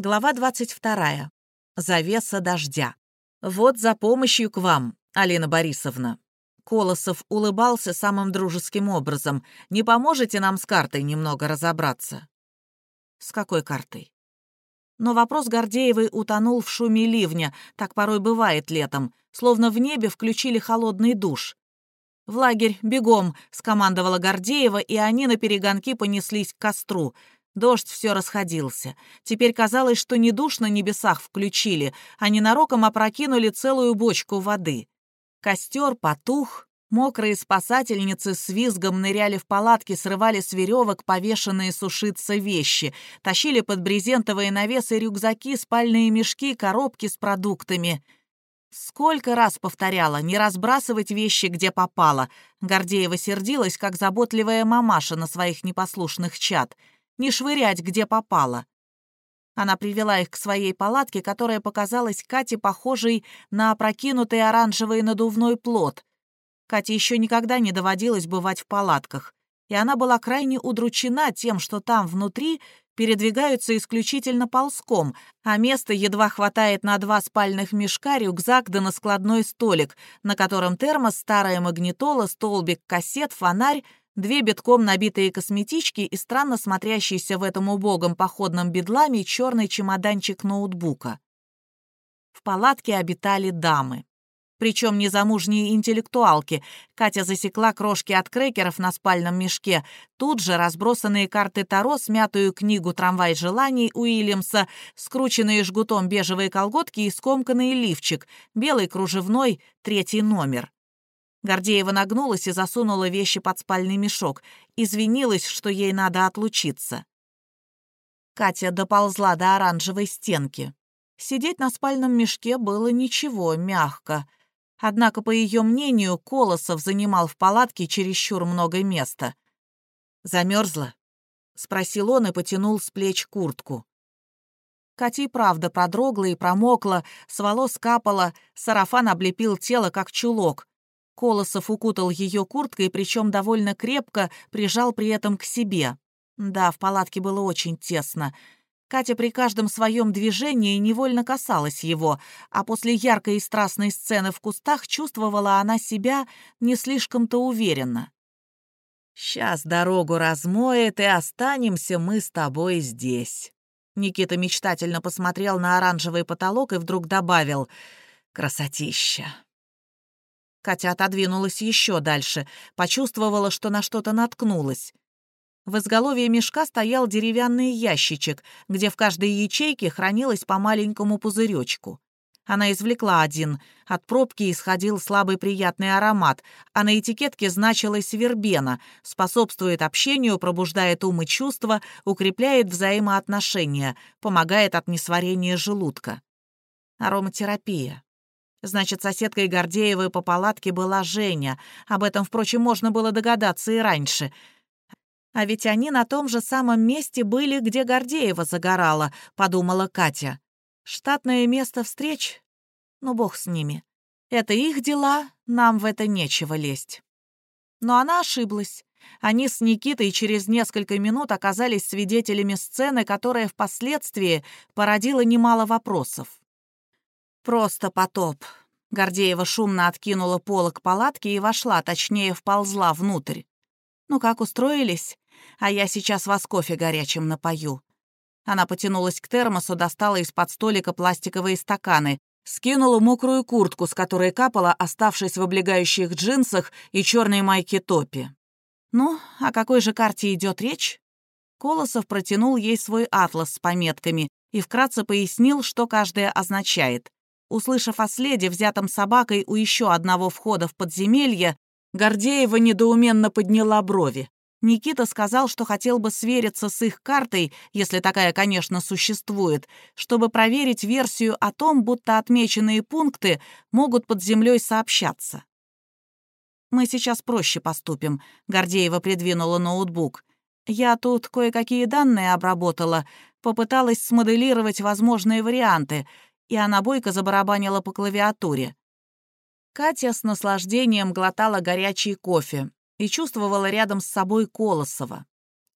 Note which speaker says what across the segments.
Speaker 1: Глава 22. Завеса дождя. «Вот за помощью к вам, Алина Борисовна». Колосов улыбался самым дружеским образом. «Не поможете нам с картой немного разобраться?» «С какой картой?» Но вопрос Гордеевой утонул в шуме ливня, так порой бывает летом, словно в небе включили холодный душ. «В лагерь, бегом!» — скомандовала Гордеева, и они на перегонки понеслись к костру — Дождь все расходился. Теперь казалось, что не душ на небесах включили, а ненароком опрокинули целую бочку воды. Костер потух, мокрые спасательницы с визгом ныряли в палатки, срывали с веревок повешенные сушиться вещи, тащили под брезентовые навесы рюкзаки, спальные мешки, коробки с продуктами. Сколько раз повторяла, не разбрасывать вещи, где попало. Гордеева сердилась, как заботливая мамаша на своих непослушных чад — не швырять, где попало. Она привела их к своей палатке, которая показалась Кате похожей на опрокинутый оранжевый надувной плод. Кате еще никогда не доводилось бывать в палатках, и она была крайне удручена тем, что там внутри передвигаются исключительно ползком, а места едва хватает на два спальных мешка, рюкзак да на складной столик, на котором термос, старая магнитола, столбик кассет, фонарь, Две битком набитые косметички и странно смотрящийся в этом убогом походном бедламе черный чемоданчик ноутбука. В палатке обитали дамы. Причем незамужние интеллектуалки. Катя засекла крошки от крекеров на спальном мешке. Тут же разбросанные карты Таро, смятую книгу «Трамвай желаний» Уильямса, скрученные жгутом бежевые колготки и скомканный лифчик, белый кружевной, третий номер. Гордеева нагнулась и засунула вещи под спальный мешок. Извинилась, что ей надо отлучиться. Катя доползла до оранжевой стенки. Сидеть на спальном мешке было ничего, мягко. Однако, по ее мнению, Колосов занимал в палатке чересчур много места. «Замерзла?» — спросил он и потянул с плеч куртку. Катя и правда продрогла и промокла, с волос капала, сарафан облепил тело, как чулок. Колосов укутал ее курткой, причем довольно крепко, прижал при этом к себе. Да, в палатке было очень тесно. Катя при каждом своем движении невольно касалась его, а после яркой и страстной сцены в кустах чувствовала она себя не слишком-то уверенно. «Сейчас дорогу размоет, и останемся мы с тобой здесь». Никита мечтательно посмотрел на оранжевый потолок и вдруг добавил «Красотища». Катя отодвинулась еще дальше, почувствовала, что на что-то наткнулась. В изголовье мешка стоял деревянный ящичек, где в каждой ячейке хранилось по маленькому пузыречку. Она извлекла один. От пробки исходил слабый приятный аромат, а на этикетке значилось «вербена», способствует общению, пробуждает ум и чувства, укрепляет взаимоотношения, помогает от несварения желудка. Ароматерапия. Значит, соседкой Гордеевой по палатке была Женя. Об этом, впрочем, можно было догадаться и раньше. А ведь они на том же самом месте были, где Гордеева загорала, подумала Катя. Штатное место встреч? Ну, бог с ними. Это их дела, нам в это нечего лезть. Но она ошиблась. Они с Никитой через несколько минут оказались свидетелями сцены, которая впоследствии породила немало вопросов. Просто потоп. Гордеева шумно откинула полок палатки и вошла, точнее, вползла внутрь. «Ну как, устроились? А я сейчас вас кофе горячим напою». Она потянулась к термосу, достала из-под столика пластиковые стаканы, скинула мокрую куртку, с которой капала, оставшись в облегающих джинсах и черной майке топи. «Ну, о какой же карте идет речь?» Колосов протянул ей свой атлас с пометками и вкратце пояснил, что каждая означает. Услышав о следе, взятом собакой у еще одного входа в подземелье, Гордеева недоуменно подняла брови. Никита сказал, что хотел бы свериться с их картой, если такая, конечно, существует, чтобы проверить версию о том, будто отмеченные пункты могут под землей сообщаться. «Мы сейчас проще поступим», — Гордеева придвинула ноутбук. «Я тут кое-какие данные обработала, попыталась смоделировать возможные варианты — и она бойко забарабанила по клавиатуре. Катя с наслаждением глотала горячий кофе и чувствовала рядом с собой Колосова.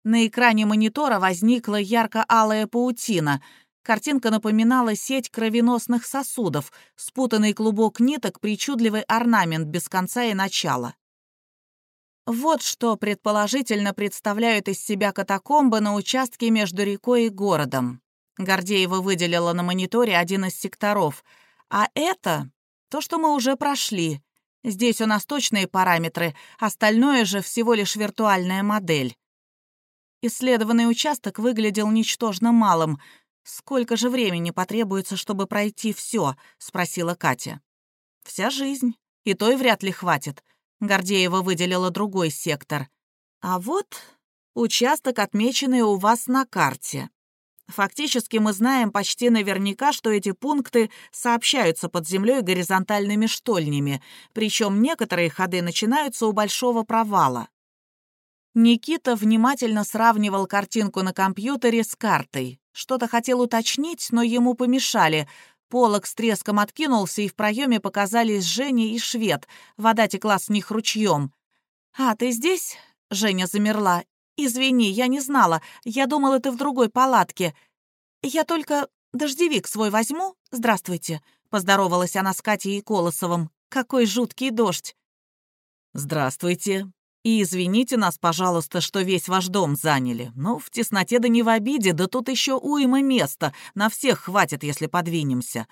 Speaker 1: На экране монитора возникла ярко-алая паутина. Картинка напоминала сеть кровеносных сосудов, спутанный клубок ниток, причудливый орнамент без конца и начала. Вот что предположительно представляют из себя катакомбы на участке между рекой и городом. Гордеева выделила на мониторе один из секторов. А это то, что мы уже прошли. Здесь у нас точные параметры, остальное же всего лишь виртуальная модель. Исследованный участок выглядел ничтожно малым. «Сколько же времени потребуется, чтобы пройти все? спросила Катя. «Вся жизнь. И той вряд ли хватит. Гордеева выделила другой сектор. А вот участок, отмеченный у вас на карте. Фактически мы знаем почти наверняка, что эти пункты сообщаются под землей горизонтальными штольнями, причем некоторые ходы начинаются у большого провала. Никита внимательно сравнивал картинку на компьютере с картой. Что-то хотел уточнить, но ему помешали. Полок с треском откинулся, и в проеме показались Женя и Швед. Вода текла с них ручьем. «А, ты здесь?» — Женя замерла. «Извини, я не знала. Я думала, ты в другой палатке. Я только дождевик свой возьму? Здравствуйте», — поздоровалась она с Катей и Колосовым. «Какой жуткий дождь!»
Speaker 2: «Здравствуйте. И извините нас, пожалуйста, что весь ваш дом заняли. Ну, в тесноте да не в обиде, да тут еще уйма места. На всех хватит, если подвинемся».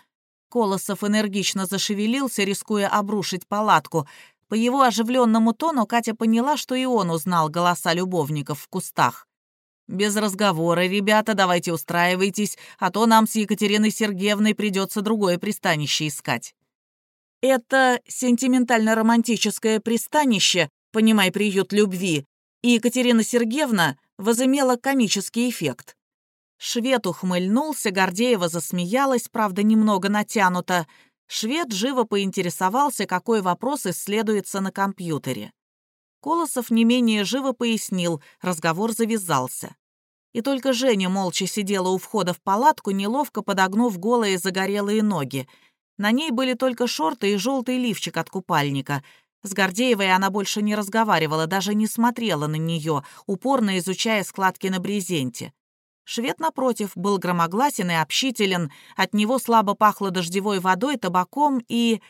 Speaker 1: Колосов энергично зашевелился, рискуя обрушить палатку. По его оживленному тону Катя поняла, что и он узнал голоса любовников в кустах.
Speaker 2: «Без разговора, ребята, давайте устраивайтесь, а то нам с Екатериной Сергеевной придется другое пристанище искать».
Speaker 1: «Это сентиментально-романтическое пристанище, понимай, приют любви, и Екатерина Сергеевна возымела комический эффект». Швед ухмыльнулся, Гордеева засмеялась, правда, немного натянуто. Швед живо поинтересовался, какой вопрос исследуется на компьютере. Колосов не менее живо пояснил, разговор завязался. И только Женя молча сидела у входа в палатку, неловко подогнув голые загорелые ноги. На ней были только шорты и желтый лифчик от купальника. С Гордеевой она больше не разговаривала, даже не смотрела на нее, упорно изучая складки на брезенте. Швед, напротив, был громогласен и общителен, от него слабо пахло дождевой водой, табаком и...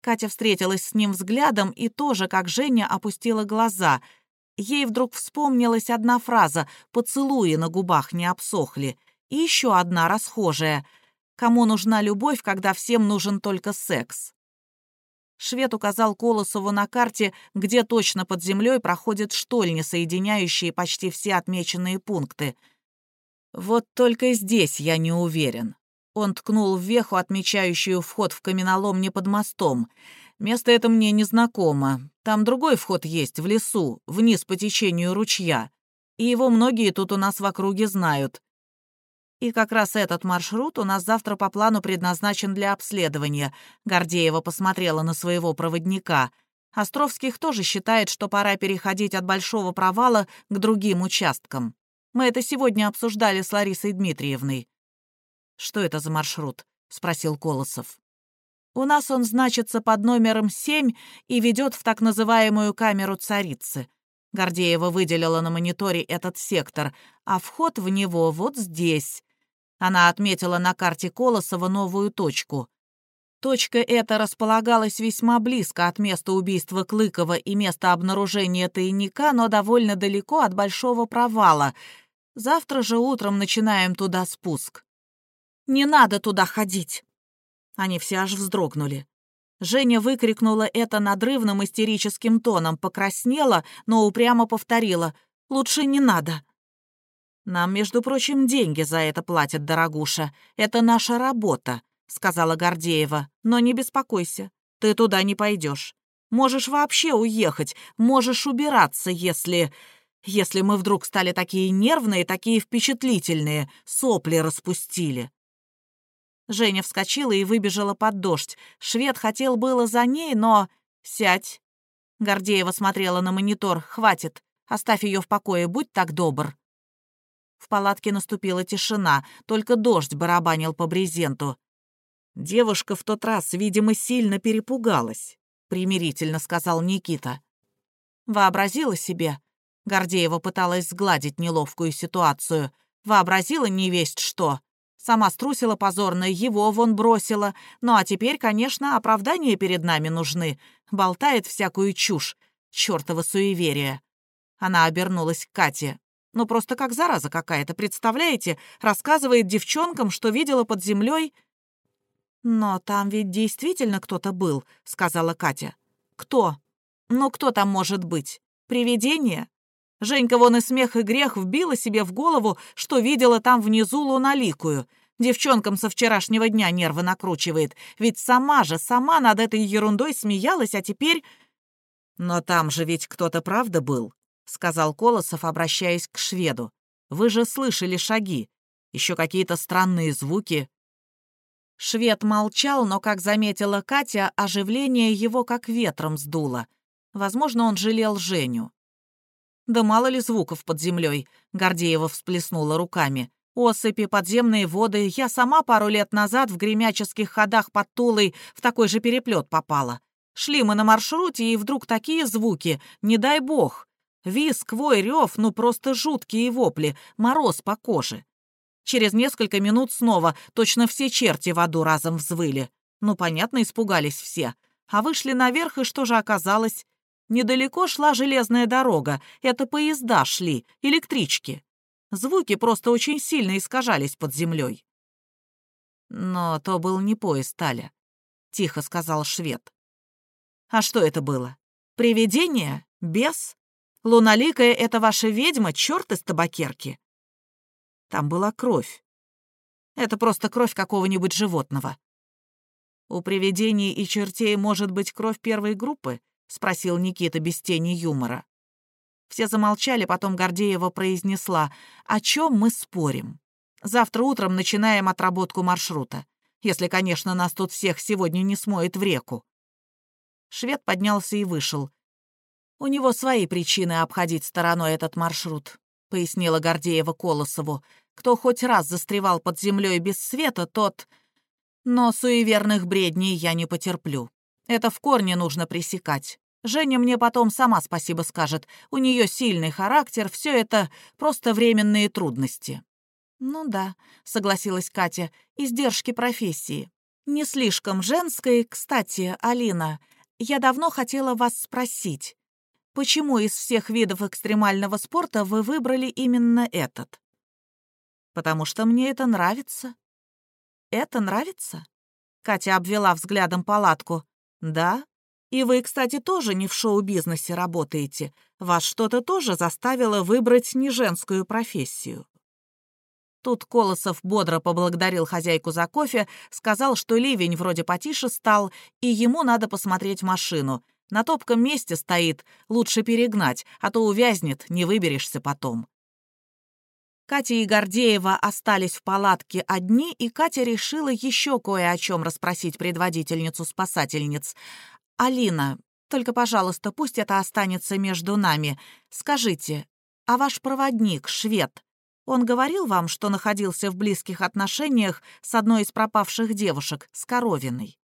Speaker 1: Катя встретилась с ним взглядом и тоже, как Женя, опустила глаза. Ей вдруг вспомнилась одна фраза «поцелуи на губах не обсохли» и еще одна расхожая «кому нужна любовь, когда всем нужен только секс». Швед указал Колосову на карте, где точно под землей проходят штольни, соединяющие почти все отмеченные пункты —
Speaker 2: «Вот только здесь я не уверен». Он ткнул в веху, отмечающую вход в каменоломни под мостом. «Место это мне незнакомо. Там другой вход есть, в лесу, вниз по течению ручья. И его многие тут у нас в округе знают. И как раз этот маршрут у нас завтра по плану предназначен для обследования. Гордеева посмотрела на своего проводника. Островских тоже считает, что пора переходить от большого провала к другим участкам. Мы это сегодня обсуждали с Ларисой Дмитриевной».
Speaker 1: «Что это за маршрут?» — спросил Колосов. «У нас он значится под номером 7 и ведет в так называемую камеру царицы». Гордеева выделила на мониторе этот сектор, а вход в него вот здесь. Она отметила на карте Колосова новую точку. Точка эта располагалась весьма близко от места убийства Клыкова и места обнаружения тайника, но довольно далеко от большого провала. Завтра же утром начинаем туда спуск. «Не надо туда ходить!» Они все аж вздрогнули. Женя выкрикнула это надрывным истерическим тоном, покраснела, но упрямо повторила «Лучше не надо». «Нам, между прочим, деньги за это платят, дорогуша. Это наша работа. — сказала Гордеева. «Но не беспокойся, ты туда не пойдешь. Можешь вообще уехать, можешь убираться, если... Если мы вдруг стали такие нервные, такие впечатлительные, сопли распустили». Женя вскочила и выбежала под дождь. Швед хотел было за ней, но... «Сядь!» Гордеева смотрела на монитор. «Хватит. Оставь ее в покое, будь так добр». В палатке наступила тишина, только дождь барабанил по брезенту.
Speaker 2: Девушка в тот раз, видимо, сильно перепугалась, примирительно сказал Никита.
Speaker 1: Вообразила себе. Гордеева пыталась сгладить неловкую ситуацию. Вообразила невесть что. Сама струсила позорно, его вон бросила. Ну а теперь, конечно, оправдания перед нами нужны. Болтает всякую чушь. Чёртово суеверие. Она обернулась к Кате. Ну просто как зараза какая-то, представляете? Рассказывает девчонкам, что видела под землей. «Но там ведь действительно кто-то был», — сказала Катя. «Кто? Ну кто там может быть? Привидение? Женька вон и смех, и грех вбила себе в голову, что видела там внизу луналикую. Девчонкам со вчерашнего дня нервы накручивает. Ведь сама же, сама над этой ерундой смеялась, а теперь... «Но там же ведь кто-то правда был», — сказал Колосов, обращаясь к шведу. «Вы же слышали шаги. Еще какие-то странные звуки». Швед молчал, но, как заметила Катя, оживление его как ветром сдуло. Возможно, он жалел Женю. Да мало ли звуков под землей, Гордеева всплеснула руками. Осыпи, подземные воды. Я сама пару лет назад в гремяческих ходах под Тулой в такой же переплет попала. Шли мы на маршруте, и вдруг такие звуки, не дай бог. Виск, вой, рев, ну просто жуткие вопли, мороз по коже. Через несколько минут снова точно все черти в аду разом взвыли. Ну, понятно, испугались все. А вышли наверх, и что же оказалось? Недалеко шла железная дорога, это поезда шли, электрички. Звуки просто очень сильно искажались под землей. «Но то был не поезд, Таля», — тихо сказал швед. «А что это было? Привидение? Бес? Луналикая — это ваша ведьма, черт из табакерки?» Там была кровь. Это просто кровь какого-нибудь животного. У привидений и чертей может быть кровь первой группы, — спросил Никита без тени юмора. Все замолчали, потом Гордеева произнесла, «О чем мы спорим? Завтра утром начинаем отработку маршрута, если, конечно, нас тут всех сегодня не смоет в реку». Швед поднялся и вышел. «У него свои причины обходить стороной этот маршрут», — пояснила Гордеева Колосову. «Кто хоть раз застревал под землей без света, тот...» «Но суеверных бредней я не потерплю. Это в корне нужно пресекать. Женя мне потом сама спасибо скажет. У нее сильный характер, все это просто временные трудности». «Ну да», — согласилась Катя, — «издержки профессии. Не слишком женской. Кстати, Алина, я давно хотела вас спросить, почему из всех видов экстремального спорта вы выбрали именно этот?» «Потому что мне это нравится». «Это нравится?» Катя обвела взглядом палатку. «Да? И вы, кстати, тоже не в шоу-бизнесе работаете. Вас что-то тоже заставило выбрать не женскую профессию». Тут Колосов бодро поблагодарил хозяйку за кофе, сказал, что ливень вроде потише стал, и ему надо посмотреть машину. На топком месте стоит, лучше перегнать, а то увязнет, не выберешься потом. Катя и Гордеева остались в палатке одни, и Катя решила еще кое о чем расспросить предводительницу спасательниц. «Алина, только, пожалуйста, пусть это останется между нами. Скажите, а ваш проводник, швед, он говорил вам, что находился в близких отношениях с одной из пропавших девушек, с Коровиной?»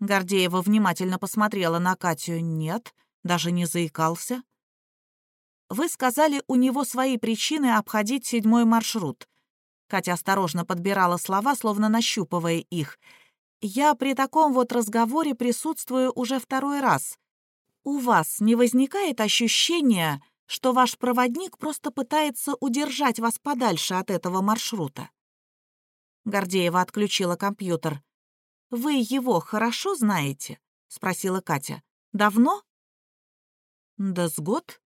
Speaker 1: Гордеева внимательно посмотрела на Катю. «Нет, даже не заикался». Вы сказали, у него свои причины обходить седьмой маршрут. Катя осторожно подбирала слова, словно нащупывая их. Я при таком вот разговоре присутствую уже второй раз. У вас не возникает ощущения, что ваш проводник просто пытается удержать вас подальше от этого маршрута? Гордеева отключила компьютер. «Вы его хорошо знаете?» — спросила Катя. «Давно?» «Да с год»,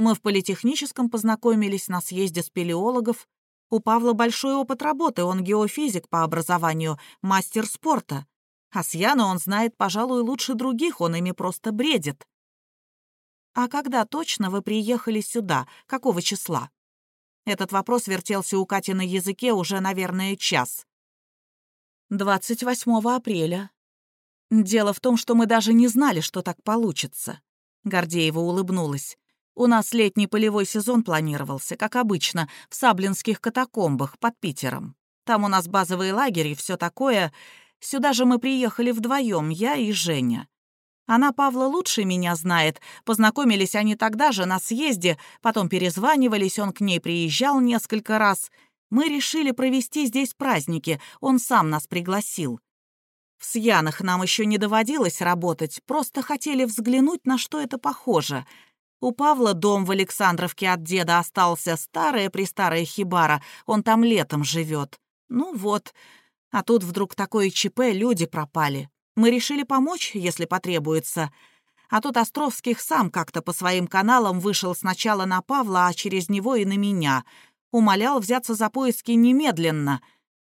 Speaker 1: мы в политехническом познакомились на съезде спелеологов. У Павла большой опыт работы, он геофизик по образованию, мастер спорта. А с Яна он знает, пожалуй, лучше других, он ими просто бредит. «А когда точно вы приехали сюда? Какого числа?» Этот вопрос вертелся у Кати на языке уже, наверное, час. «28 апреля. Дело в том, что мы даже не знали, что так получится». Гордеева улыбнулась. У нас летний полевой сезон планировался, как обычно, в Саблинских катакомбах под Питером. Там у нас базовый лагерь и все такое. Сюда же мы приехали вдвоем, я и Женя. Она Павла лучше меня знает. Познакомились они тогда же на съезде, потом перезванивались, он к ней приезжал несколько раз. Мы решили провести здесь праздники, он сам нас пригласил. В Сьянах нам еще не доводилось работать, просто хотели взглянуть, на что это похоже. У Павла дом в Александровке от деда остался, старая-престарая хибара, он там летом живет. Ну вот, а тут вдруг такое ЧП, люди пропали. Мы решили помочь, если потребуется. А тут Островских сам как-то по своим каналам вышел сначала на Павла, а через него и на меня. Умолял взяться за поиски немедленно.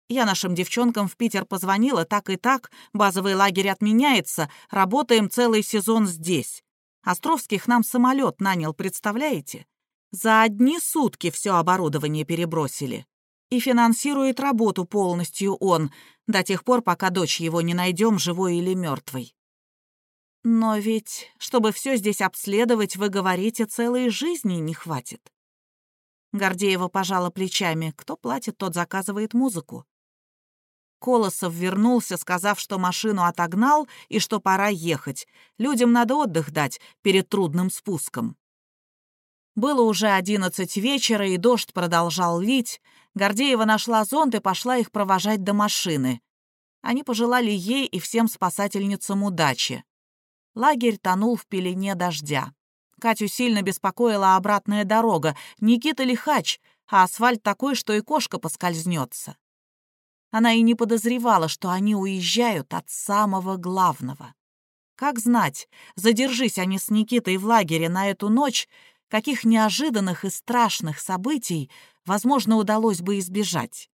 Speaker 1: Я нашим девчонкам в Питер позвонила, так и так, базовый лагерь отменяется, работаем целый сезон здесь. Островских нам самолет нанял, представляете? За одни сутки все оборудование перебросили. И финансирует работу полностью он, до тех пор, пока дочь его не найдем, живой или мертвой. Но ведь, чтобы все здесь обследовать, вы говорите, целой жизни не хватит. Гордеева пожала плечами. Кто платит, тот заказывает музыку. Колосов вернулся, сказав, что машину отогнал и что пора ехать. Людям надо отдых дать перед трудным спуском. Было уже одиннадцать вечера, и дождь продолжал лить. Гордеева нашла зонт и пошла их провожать до машины. Они пожелали ей и всем спасательницам удачи. Лагерь тонул в пелене дождя. Катю сильно беспокоила обратная дорога. Никита лихач, а асфальт такой, что и кошка поскользнется. Она и не подозревала, что они уезжают от самого главного. Как знать, задержись они с Никитой в лагере на эту ночь, каких неожиданных и страшных событий, возможно, удалось бы избежать.